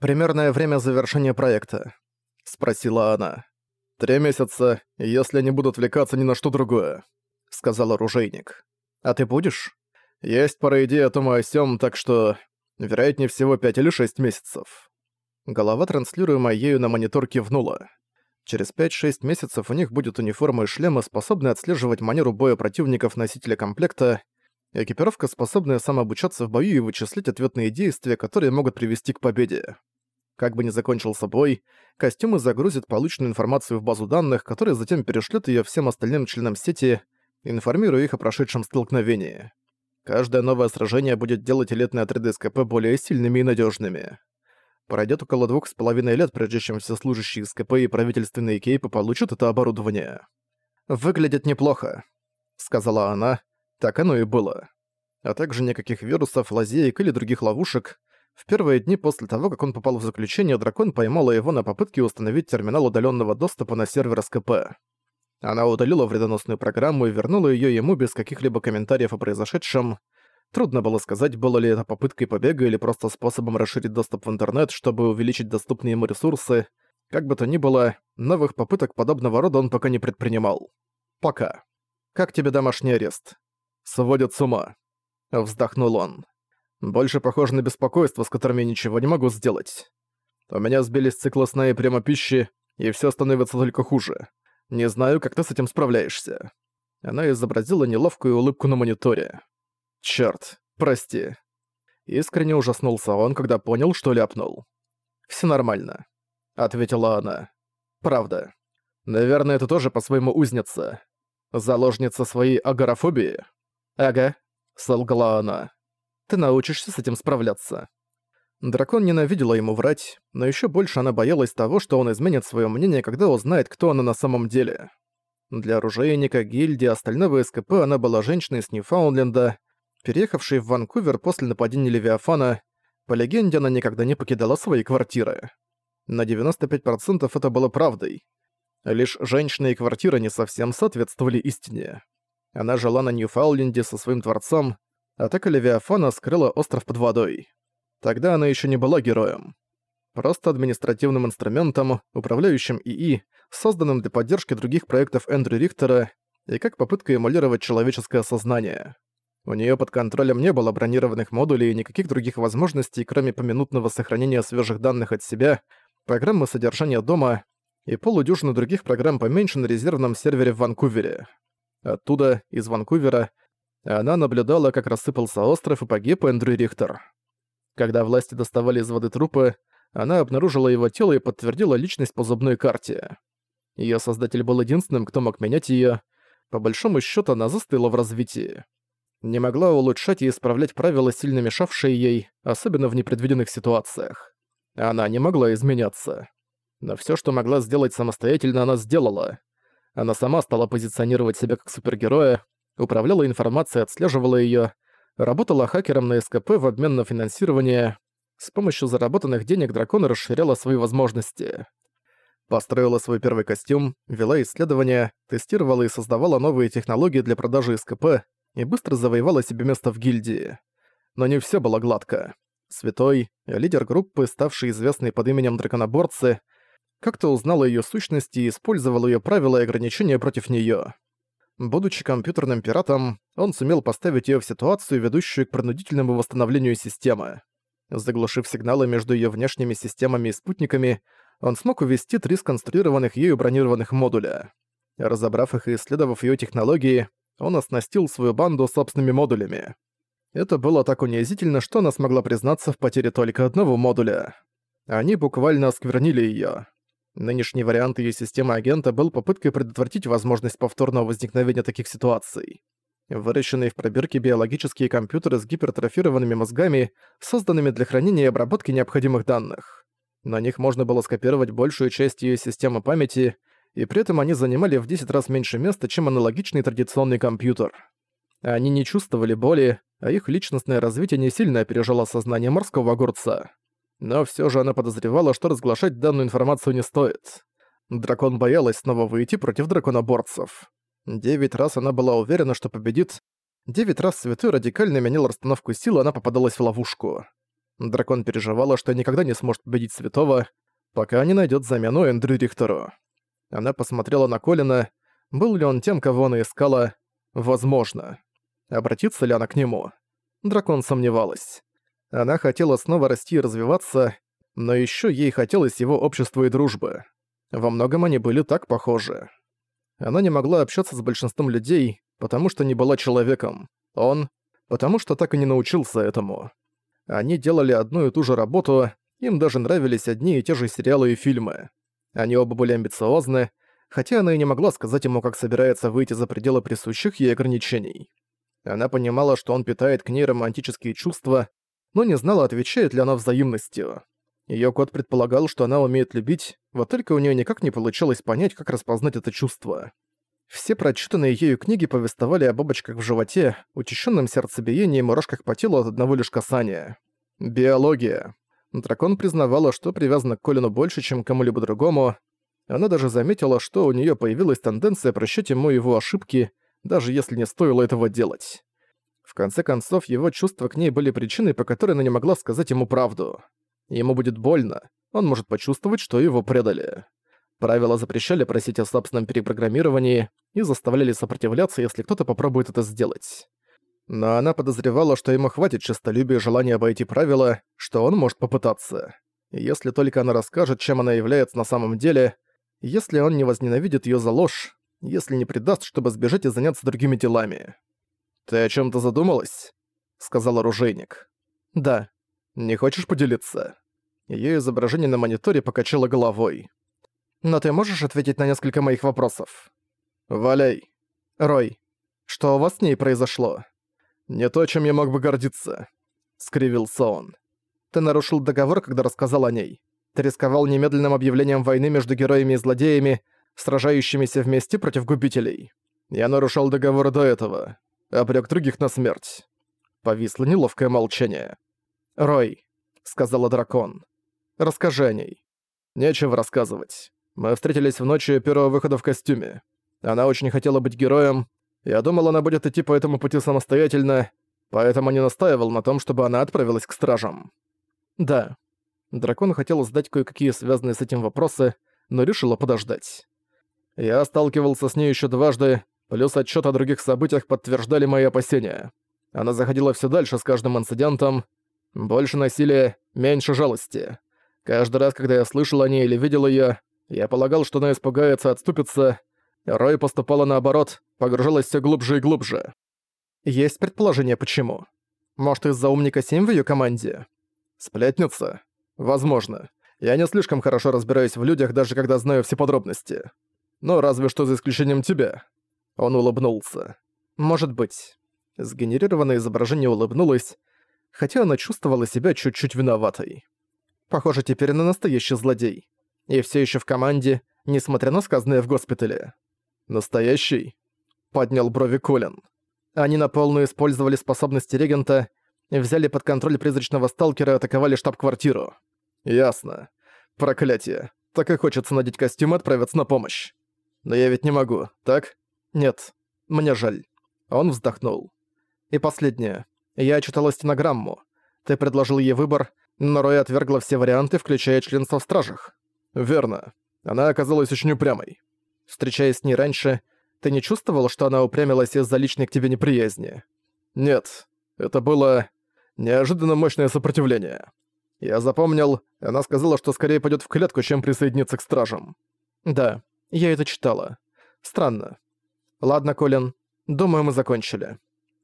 «Примерное время завершения проекта?» — спросила она. «Три месяца, если не буду отвлекаться ни на что другое», — сказал оружейник. «А ты будешь?» «Есть пара идей о том и о сём, так что, вероятнее всего, пять или шесть месяцев». Голова, транслируемая ею на монитор, кивнула. Через 5-6 месяцев у них будет униформа и шлемы, способные отслеживать манеру боя противников носителя комплекта, экипировка, способная самообучаться в бою и вычислить ответные действия, которые могут привести к победе. Как бы ни закончился бой, костюмы загрузят полученную информацию в базу данных, которая затем перешлет ее всем остальным членам сети, информируя их о прошедшем столкновении. Каждое новое сражение будет делать элитные отряды СКП более сильными и надежными. Пройдет около двух с половиной лет, прежде чем все служащие СКП и правительственные кейпы получат это оборудование. «Выглядит неплохо», — сказала она. Так оно и было. А также никаких вирусов, лазеек или других ловушек. В первые дни после того, как он попал в заключение, дракон поймала его на попытке установить терминал удаленного доступа на сервер СКП. Она удалила вредоносную программу и вернула ее ему без каких-либо комментариев о произошедшем. Трудно было сказать, было ли это попыткой побега или просто способом расширить доступ в интернет, чтобы увеличить доступные ему ресурсы. Как бы то ни было, новых попыток подобного рода он пока не предпринимал. Пока. «Как тебе домашний арест?» «Сводят с ума», — вздохнул он. «Больше похоже на беспокойство, с которым я ничего не могу сделать. У меня сбились циклы сна и прямо пищи, и все становится только хуже. Не знаю, как ты с этим справляешься». Она изобразила неловкую улыбку на мониторе. Черт, прости. Искренне ужаснулся он, когда понял, что ляпнул. Все нормально, ответила она. Правда. Наверное, это тоже по-своему узница. Заложница своей агорафобии. Ага, солгала она. Ты научишься с этим справляться. Дракон ненавидела ему врать, но еще больше она боялась того, что он изменит свое мнение, когда узнает, кто она на самом деле. Для оружейника, гильдии, остального СКП она была женщиной с Ньюфаундленда, Переехавший в Ванкувер после нападения Левиафана, по легенде, она никогда не покидала свои квартиры. На 95% это было правдой. Лишь женщины и квартира не совсем соответствовали истине. Она жила на Ньюфаундленде со своим дворцом, атака Левиафана скрыла остров под водой. Тогда она еще не была героем. Просто административным инструментом, управляющим ИИ, созданным для поддержки других проектов Эндрю Рихтера и как попытка эмулировать человеческое сознание. У нее под контролем не было бронированных модулей и никаких других возможностей, кроме поминутного сохранения свежих данных от себя, программы содержания дома и полудюжины других программ поменьше на резервном сервере в Ванкувере. Оттуда, из Ванкувера, она наблюдала, как рассыпался остров и погиб Эндрю Рихтер. Когда власти доставали из воды трупы, она обнаружила его тело и подтвердила личность по зубной карте. Ее создатель был единственным, кто мог менять ее. По большому счету она застыла в развитии не могла улучшать и исправлять правила, сильно мешавшие ей, особенно в непредвиденных ситуациях. Она не могла изменяться. Но всё, что могла сделать самостоятельно, она сделала. Она сама стала позиционировать себя как супергероя, управляла информацией, отслеживала её, работала хакером на СКП в обмен на финансирование. С помощью заработанных денег дракон расширяла свои возможности. Построила свой первый костюм, вела исследования, тестировала и создавала новые технологии для продажи СКП, и быстро завоевала себе место в гильдии. Но не все было гладко. Святой, лидер группы, ставший известный под именем Драконоборцы, как-то узнал о её сущности и использовал её правила и ограничения против неё. Будучи компьютерным пиратом, он сумел поставить её в ситуацию, ведущую к принудительному восстановлению системы. Заглушив сигналы между её внешними системами и спутниками, он смог увести три сконструированных ею бронированных модуля. Разобрав их и исследовав её технологии, он оснастил свою банду собственными модулями. Это было так унизительно, что она смогла признаться в потере только одного модуля. Они буквально осквернили её. Нынешний вариант её системы агента был попыткой предотвратить возможность повторного возникновения таких ситуаций. Выращенные в пробирке биологические компьютеры с гипертрофированными мозгами, созданными для хранения и обработки необходимых данных. На них можно было скопировать большую часть её системы памяти — и при этом они занимали в 10 раз меньше места, чем аналогичный традиционный компьютер. Они не чувствовали боли, а их личностное развитие не сильно опережало сознание морского огурца. Но все же она подозревала, что разглашать данную информацию не стоит. Дракон боялась снова выйти против драконоборцев. Девять раз она была уверена, что победит. Девять раз Святой радикально менял расстановку сил, она попадалась в ловушку. Дракон переживала, что никогда не сможет победить Святого, пока не найдет замену Эндрю Рихтеру. Она посмотрела на Колина, был ли он тем, кого она искала. Возможно. Обратится ли она к нему? Дракон сомневалась. Она хотела снова расти и развиваться, но еще ей хотелось его общества и дружбы. Во многом они были так похожи. Она не могла общаться с большинством людей, потому что не была человеком. Он — потому что так и не научился этому. Они делали одну и ту же работу, им даже нравились одни и те же сериалы и фильмы. Они оба были амбициозны, хотя она и не могла сказать ему, как собирается выйти за пределы присущих ей ограничений. Она понимала, что он питает к ней романтические чувства, но не знала, отвечает ли она взаимностью. Её кот предполагал, что она умеет любить, вот только у неё никак не получалось понять, как распознать это чувство. Все прочитанные ею книги повествовали о бабочках в животе, учащенном сердцебиении и мурашках по телу от одного лишь касания. Биология. Дракон признавала, что привязана к Колину больше, чем кому-либо другому. Она даже заметила, что у неё появилась тенденция прощать ему его ошибки, даже если не стоило этого делать. В конце концов, его чувства к ней были причиной, по которой она не могла сказать ему правду. Ему будет больно, он может почувствовать, что его предали. Правила запрещали просить о собственном перепрограммировании и заставляли сопротивляться, если кто-то попробует это сделать. Но она подозревала, что ему хватит честолюбия и желания обойти правила, что он может попытаться. если только она расскажет, чем она является на самом деле, если он не возненавидит ее за ложь, если не предаст, чтобы сбежать и заняться другими делами. «Ты о чем то задумалась?» — сказал оружейник. «Да. Не хочешь поделиться?» Её изображение на мониторе покачало головой. «Но ты можешь ответить на несколько моих вопросов?» «Валяй». «Рой, что у вас с ней произошло?» «Не то, чем я мог бы гордиться», — скривился он. «Ты нарушил договор, когда рассказал о ней. Ты рисковал немедленным объявлением войны между героями и злодеями, сражающимися вместе против губителей. Я нарушал договор до этого, обрёк других на смерть». Повисло неловкое молчание. «Рой», — сказала дракон, Расскажи о ней. Нечего рассказывать. Мы встретились в ночь первого выхода в костюме. Она очень хотела быть героем. Я думал, она будет идти по этому пути самостоятельно, поэтому не настаивал на том, чтобы она отправилась к стражам. Да. Дракон хотел задать кое-какие связанные с этим вопросы, но решила подождать. Я сталкивался с ней еще дважды, плюс отчет о других событиях подтверждали мои опасения. Она заходила все дальше с каждым инцидентом. Больше насилия, меньше жалости. Каждый раз, когда я слышал о ней или видел её, я полагал, что она испугается, отступится. Рой поступала наоборот, погружалась всё глубже и глубже. Есть предположение, почему? Может, из-за умника 7 в её команде? Сплетница? Возможно. Я не слишком хорошо разбираюсь в людях, даже когда знаю все подробности. Но разве что за исключением тебя. Он улыбнулся. Может быть. Сгенерированное изображение улыбнулось, хотя она чувствовала себя чуть-чуть виноватой. Похоже, теперь она настоящий злодей. И все еще в команде, несмотря на сказанное в госпитале. «Настоящий?» — поднял брови Колин. Они на полную использовали способности регента, взяли под контроль призрачного сталкера и атаковали штаб-квартиру. «Ясно. Проклятие. Так и хочется надеть костюм и отправиться на помощь. Но я ведь не могу, так? Нет. Мне жаль». Он вздохнул. «И последнее. Я читала стенограмму. Ты предложил ей выбор, но Рой отвергла все варианты, включая членство в стражах. Верно. Она оказалась очень упрямой. Встречаясь с ней раньше, ты не чувствовал, что она упрямилась из-за личной к тебе неприязни? Нет. Это было неожиданно мощное сопротивление. Я запомнил, она сказала, что скорее пойдет в клетку, чем присоединиться к стражам. Да, я это читала. Странно. Ладно, Колин, думаю, мы закончили.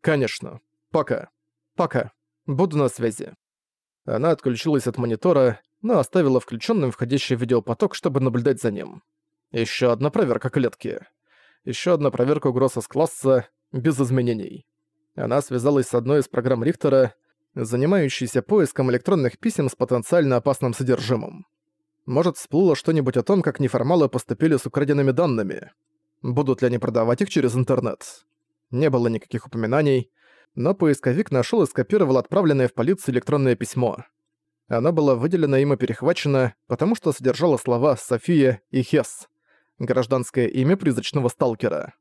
Конечно. Пока. Пока. Буду на связи. Она отключилась от монитора, но оставила включенным входящий видеопоток, чтобы наблюдать за ним. Еще одна проверка клетки. Еще одна проверка угроз из класса, без изменений. Она связалась с одной из программ Рихтера, занимающейся поиском электронных писем с потенциально опасным содержимым. Может, всплыло что-нибудь о том, как неформалы поступили с украденными данными. Будут ли они продавать их через интернет? Не было никаких упоминаний, но поисковик нашел и скопировал отправленное в полицию электронное письмо. Оно было выделено им и перехвачено, потому что содержало слова «София» и «Хес» — гражданское имя призрачного сталкера.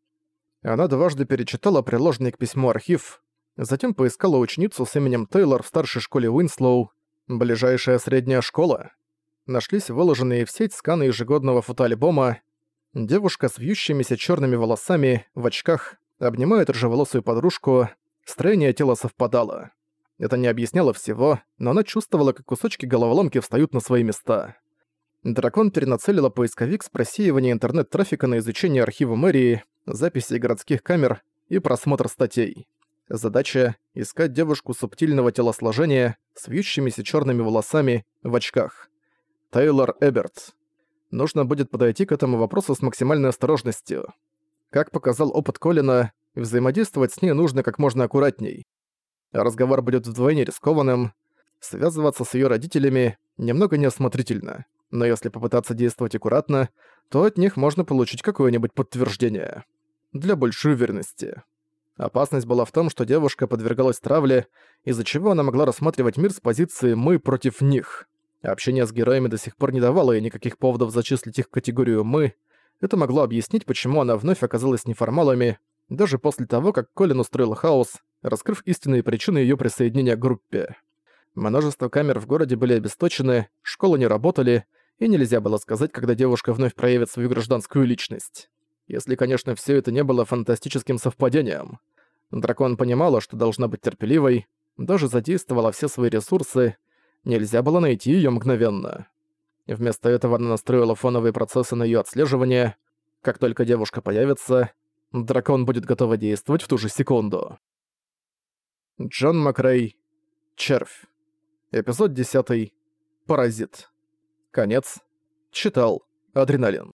Она дважды перечитала приложенный к письму архив, затем поискала ученицу с именем Тейлор в старшей школе Уинслоу, Ближайшая средняя школа? Нашлись выложенные в сеть сканы ежегодного фотоальбома. Девушка с вьющимися черными волосами, в очках, обнимает рыжеволосую подружку, строение тела совпадало. Это не объясняло всего, но она чувствовала, как кусочки головоломки встают на свои места. Дракон перенацелила поисковик с просеивания интернет-трафика на изучение архива мэрии, записи городских камер и просмотр статей. Задача — искать девушку субтильного телосложения с вьющимися черными волосами в очках. Тейлор Эберт. Нужно будет подойти к этому вопросу с максимальной осторожностью. Как показал опыт Колина, взаимодействовать с ней нужно как можно аккуратней. Разговор будет вдвойне рискованным, связываться с ее родителями немного неосмотрительно, но если попытаться действовать аккуратно, то от них можно получить какое-нибудь подтверждение. Для большей уверенности. Опасность была в том, что девушка подвергалась травле, из-за чего она могла рассматривать мир с позиции «мы против них». Общение с героями до сих пор не давало ей никаких поводов зачислить их в категорию «мы». Это могло объяснить, почему она вновь оказалась неформалами, даже после того, как Колин устроил хаос, раскрыв истинные причины ее присоединения к группе. Множество камер в городе были обесточены, школы не работали, и нельзя было сказать, когда девушка вновь проявит свою гражданскую личность. Если, конечно, все это не было фантастическим совпадением. Дракон понимала, что должна быть терпеливой, даже задействовала все свои ресурсы, нельзя было найти ее мгновенно. Вместо этого она настроила фоновые процессы на ее отслеживание. Как только девушка появится, дракон будет готов действовать в ту же секунду. Джон Макрей. Червь. Эпизод 10. Паразит. Конец. Читал. Адреналин.